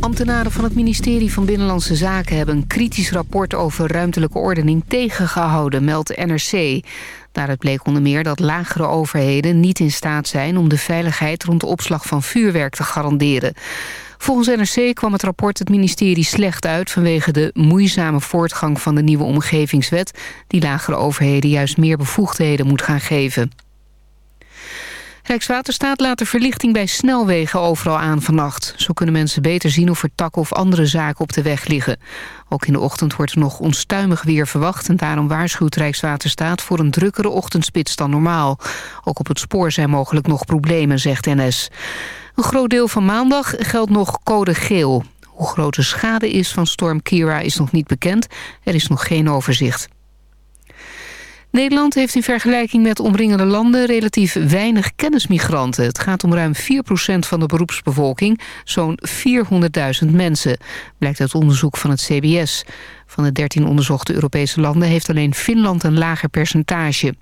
Ambtenaren van het ministerie van Binnenlandse Zaken... hebben een kritisch rapport over ruimtelijke ordening tegengehouden, meldt NRC. Daaruit bleek onder meer dat lagere overheden niet in staat zijn... om de veiligheid rond de opslag van vuurwerk te garanderen. Volgens NRC kwam het rapport het ministerie slecht uit... vanwege de moeizame voortgang van de nieuwe omgevingswet... die lagere overheden juist meer bevoegdheden moet gaan geven. Rijkswaterstaat laat de verlichting bij snelwegen overal aan vannacht. Zo kunnen mensen beter zien of er takken of andere zaken op de weg liggen. Ook in de ochtend wordt er nog onstuimig weer verwacht... en daarom waarschuwt Rijkswaterstaat voor een drukkere ochtendspits dan normaal. Ook op het spoor zijn mogelijk nog problemen, zegt NS. Een groot deel van maandag geldt nog code geel. Hoe groot de schade is van storm Kira is nog niet bekend. Er is nog geen overzicht. Nederland heeft in vergelijking met omringende landen relatief weinig kennismigranten. Het gaat om ruim 4% van de beroepsbevolking, zo'n 400.000 mensen, blijkt uit onderzoek van het CBS. Van de 13 onderzochte Europese landen heeft alleen Finland een lager percentage.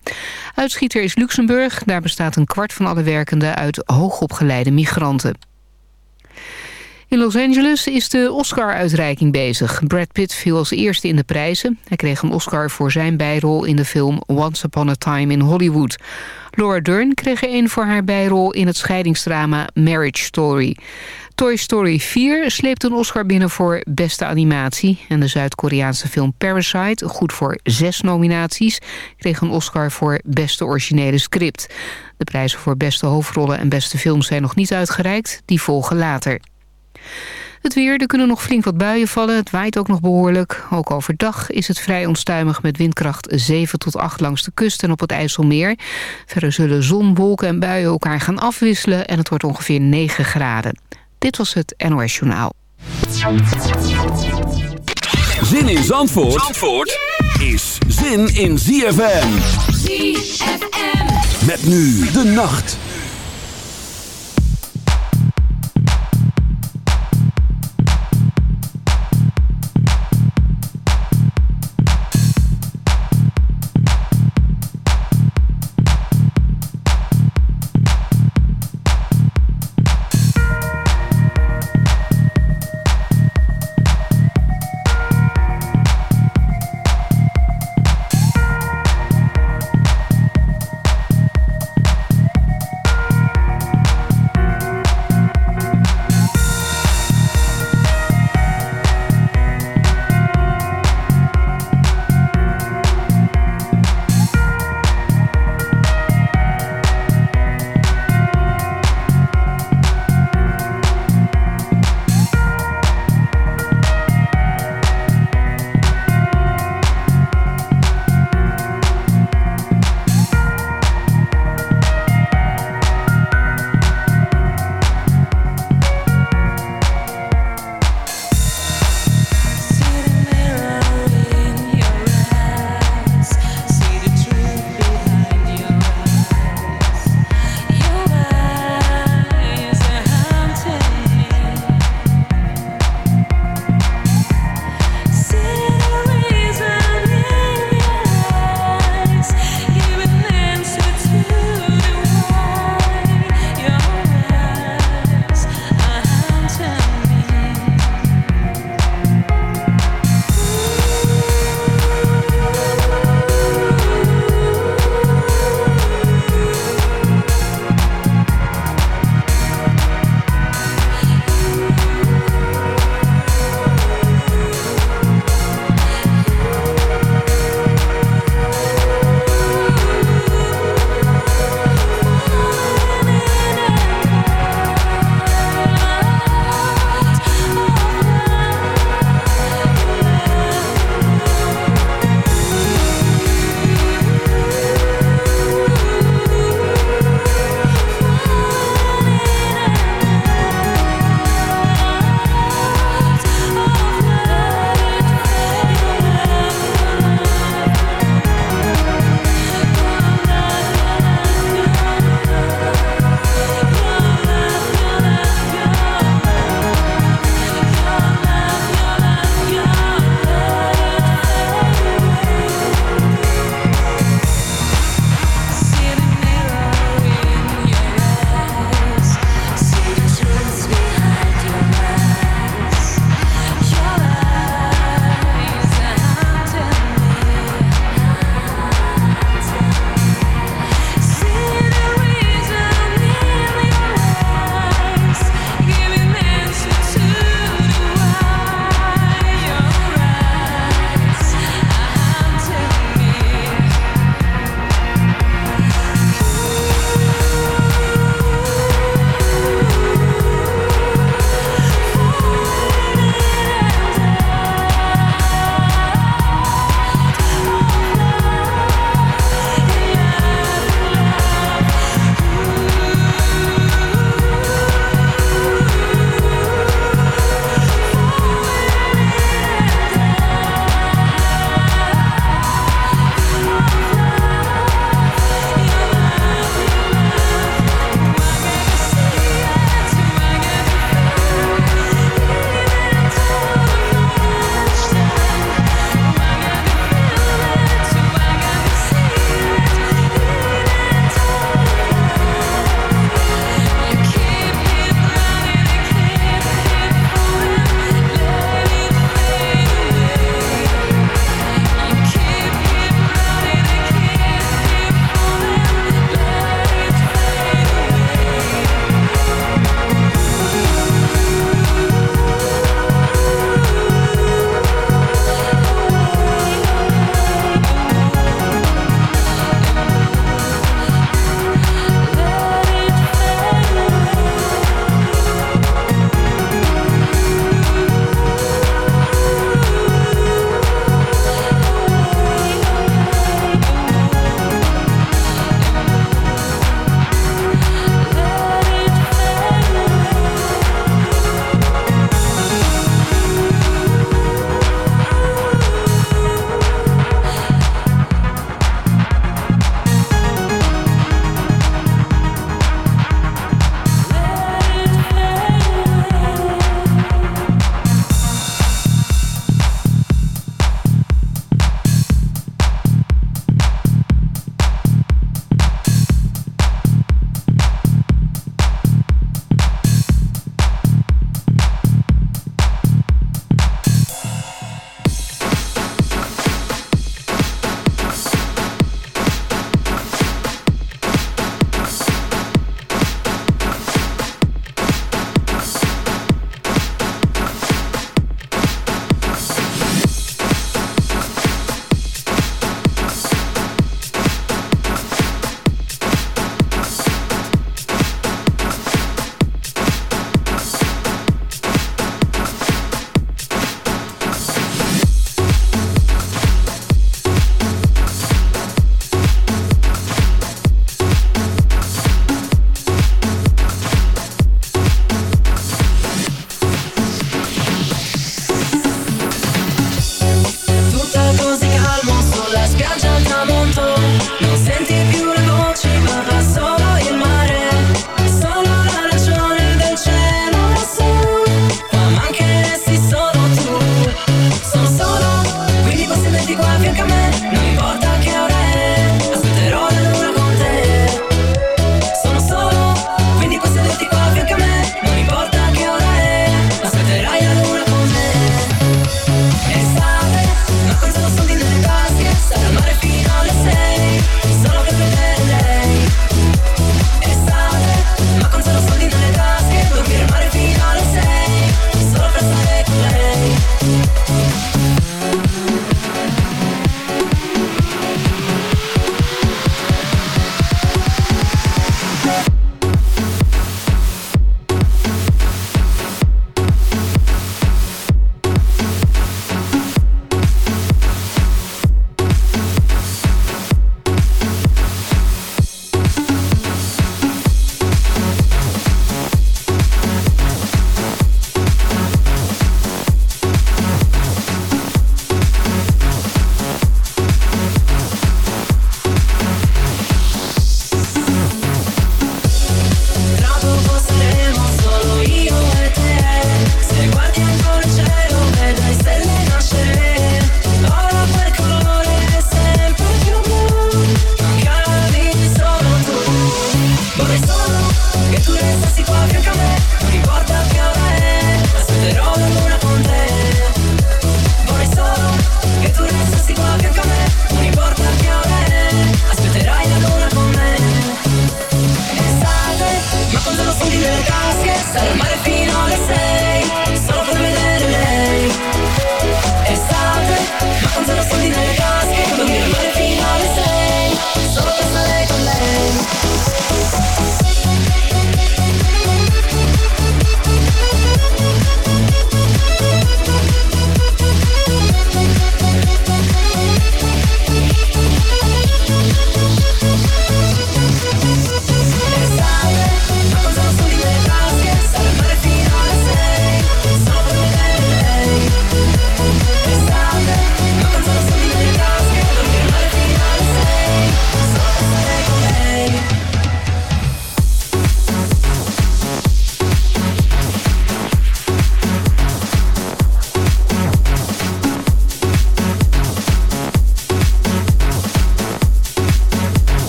Uitschieter is Luxemburg, daar bestaat een kwart van alle werkenden uit hoogopgeleide migranten. In Los Angeles is de Oscar-uitreiking bezig. Brad Pitt viel als eerste in de prijzen. Hij kreeg een Oscar voor zijn bijrol in de film Once Upon a Time in Hollywood. Laura Dern kreeg er een voor haar bijrol in het scheidingsdrama Marriage Story. Toy Story 4 sleept een Oscar binnen voor beste animatie. En de Zuid-Koreaanse film Parasite, goed voor zes nominaties... kreeg een Oscar voor beste originele script. De prijzen voor beste hoofdrollen en beste films zijn nog niet uitgereikt. Die volgen later. Het weer, er kunnen nog flink wat buien vallen. Het waait ook nog behoorlijk. Ook overdag is het vrij onstuimig met windkracht 7 tot 8 langs de kust en op het IJsselmeer. Verder zullen zon, wolken en buien elkaar gaan afwisselen en het wordt ongeveer 9 graden. Dit was het NOS Journaal. Zin in Zandvoort, Zandvoort is zin in ZFM. ZFM. Met nu de nacht.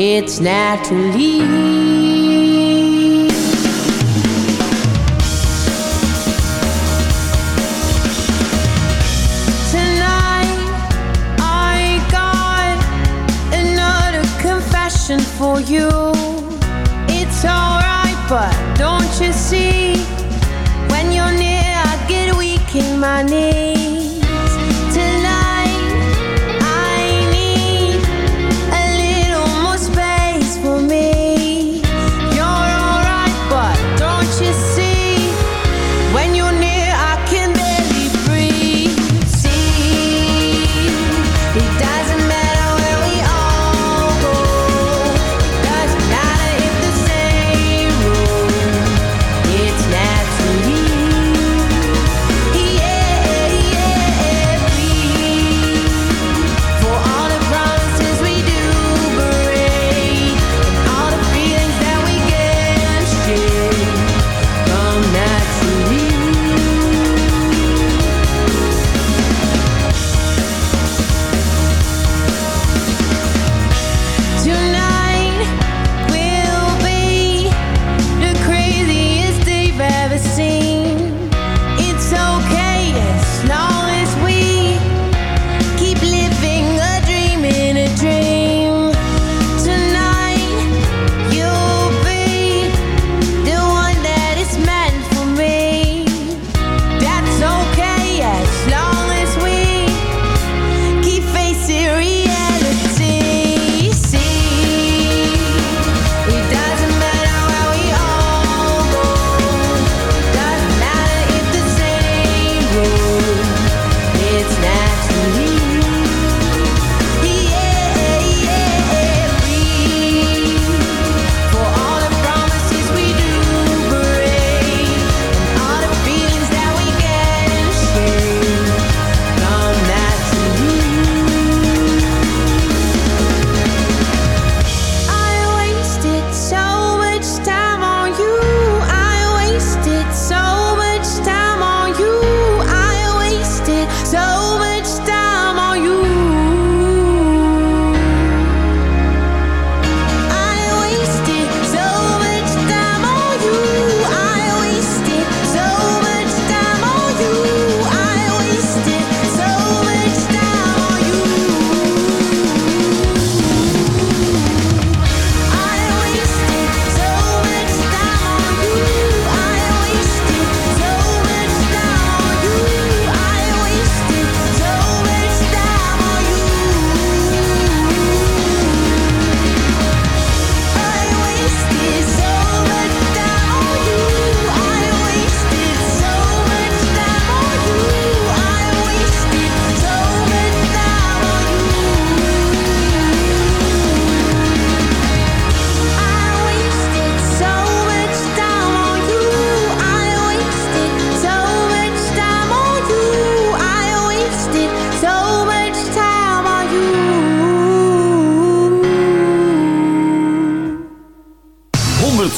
It's naturally.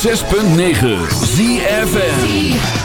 106.9 ZFN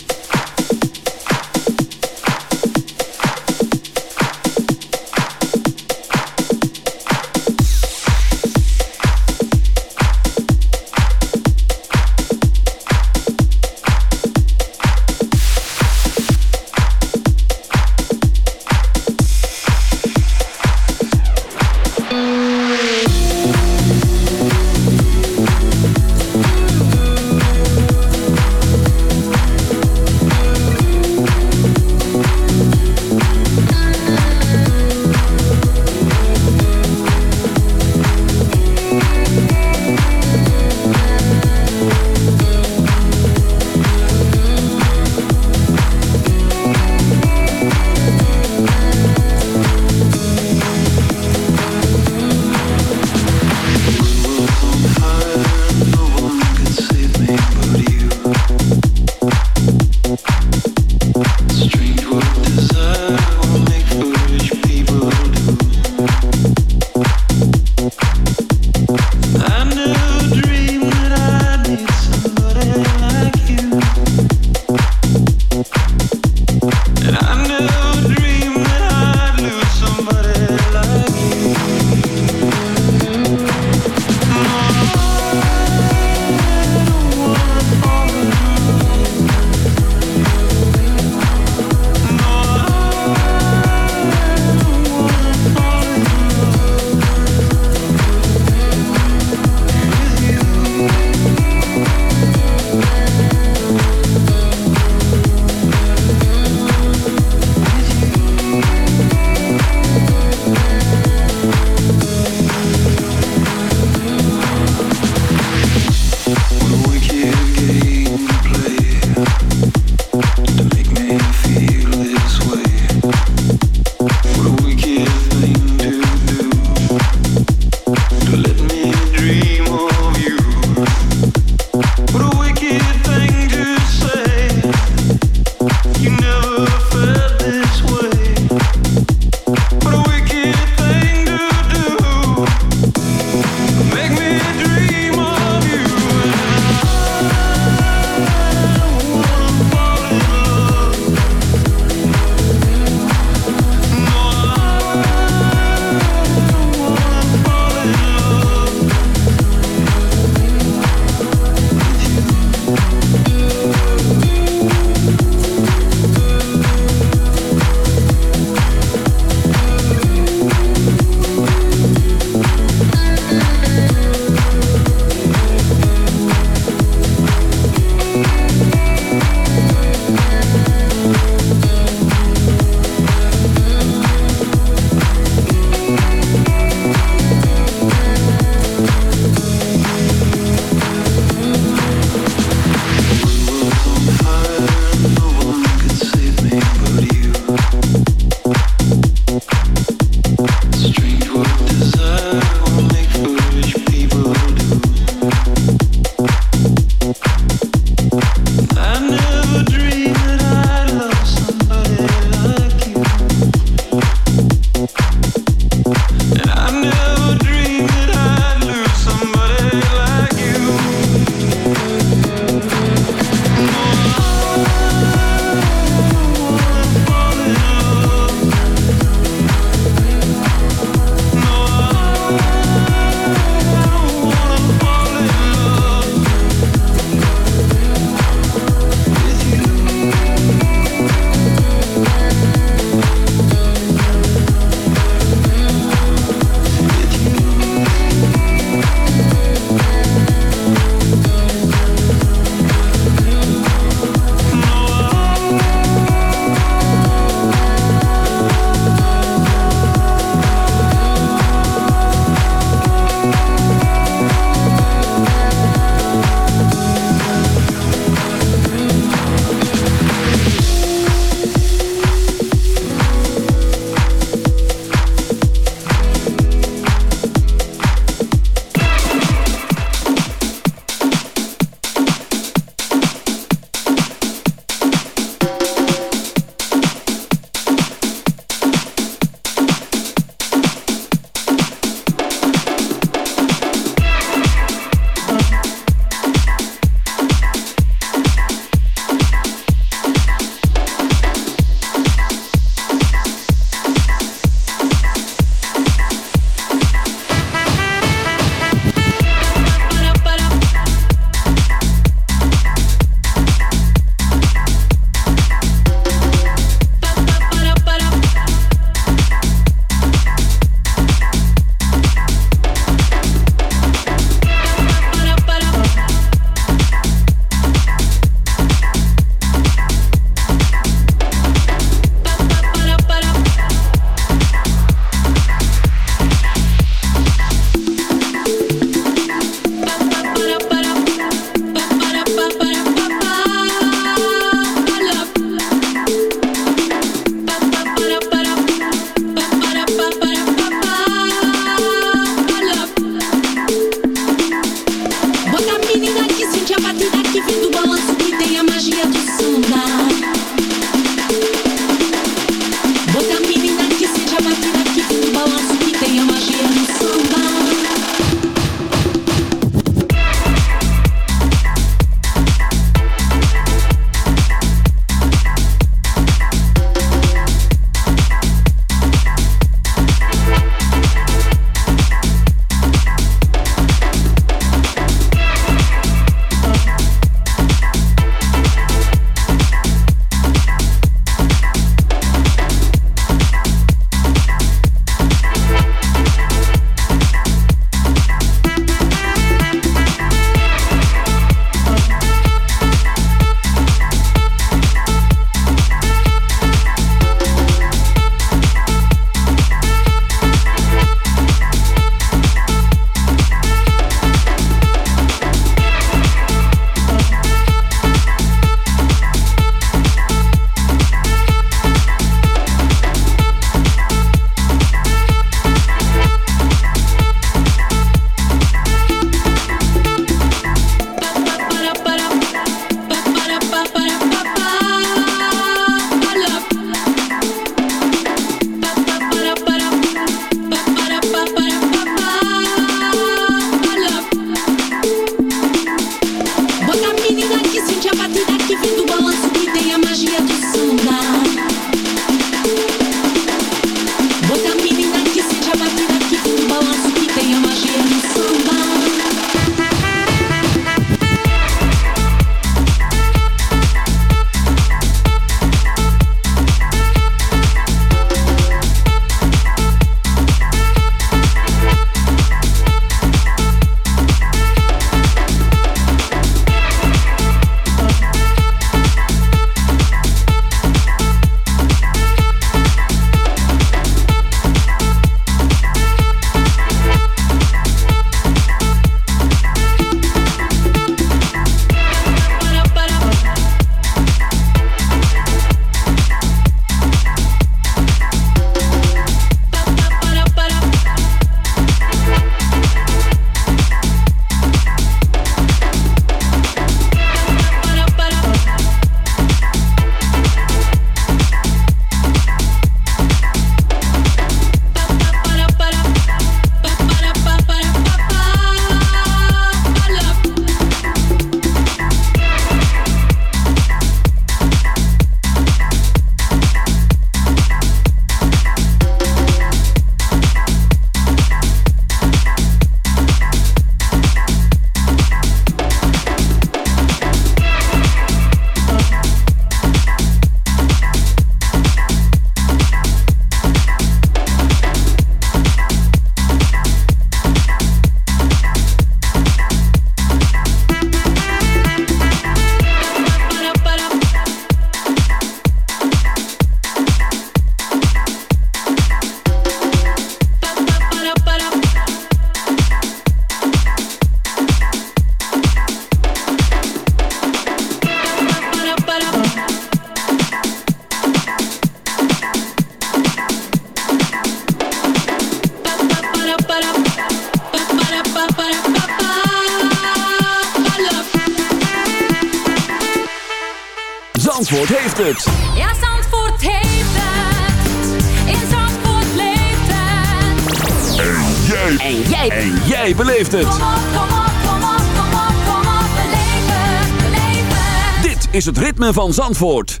van Zandvoort.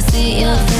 see your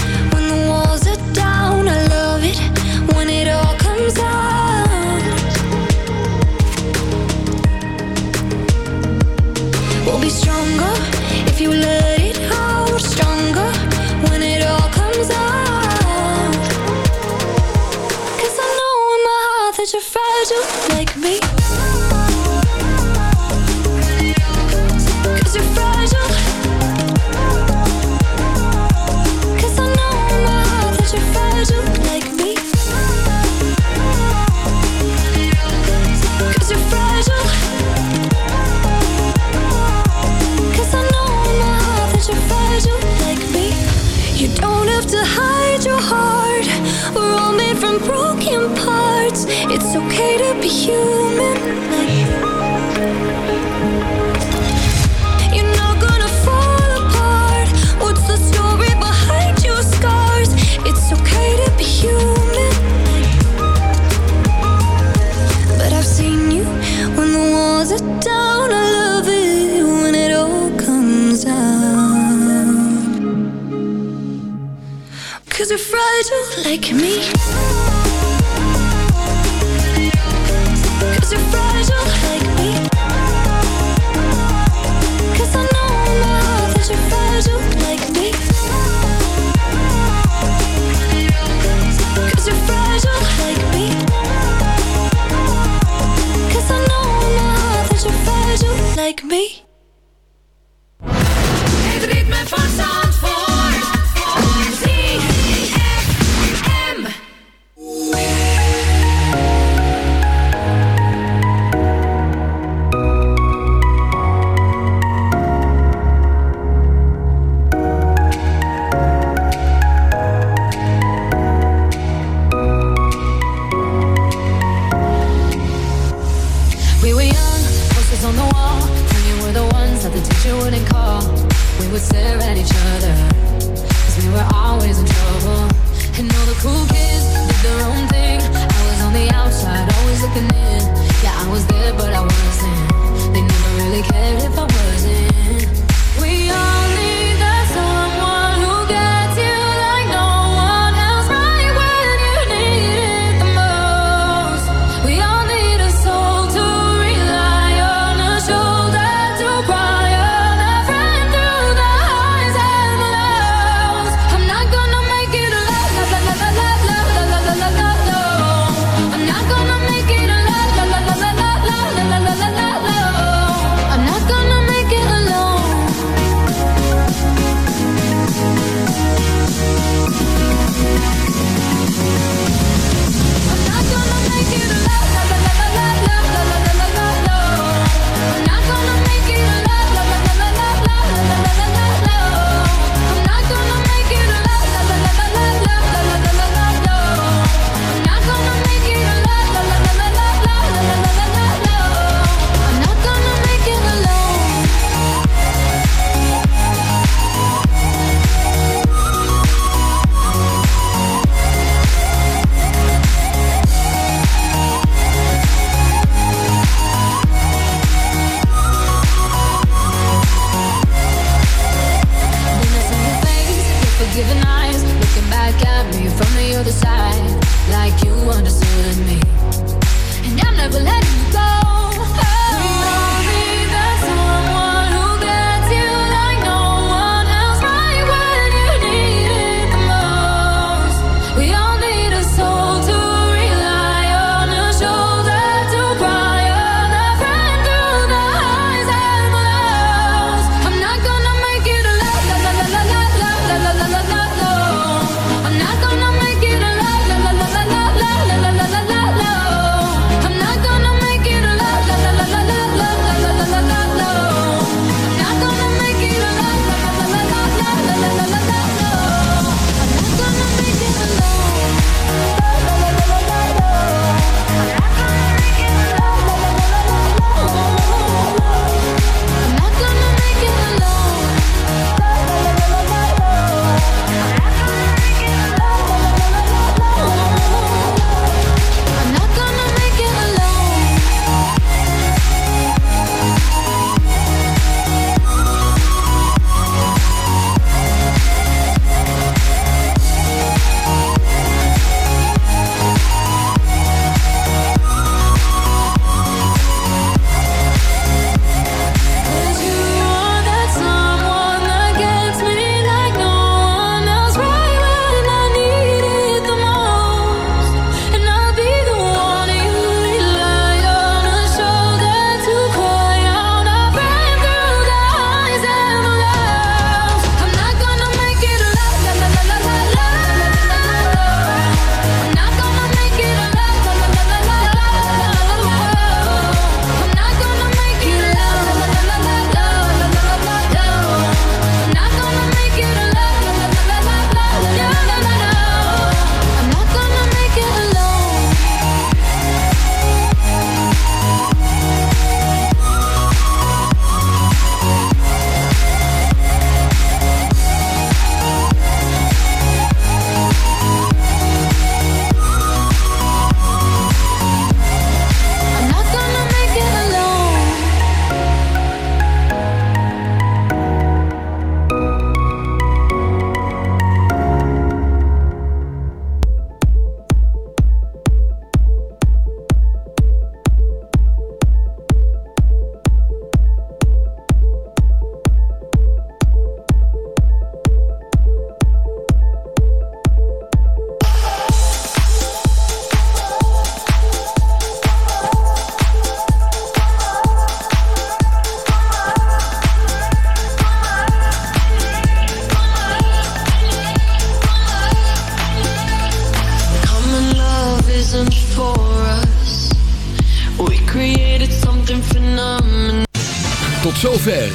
like me.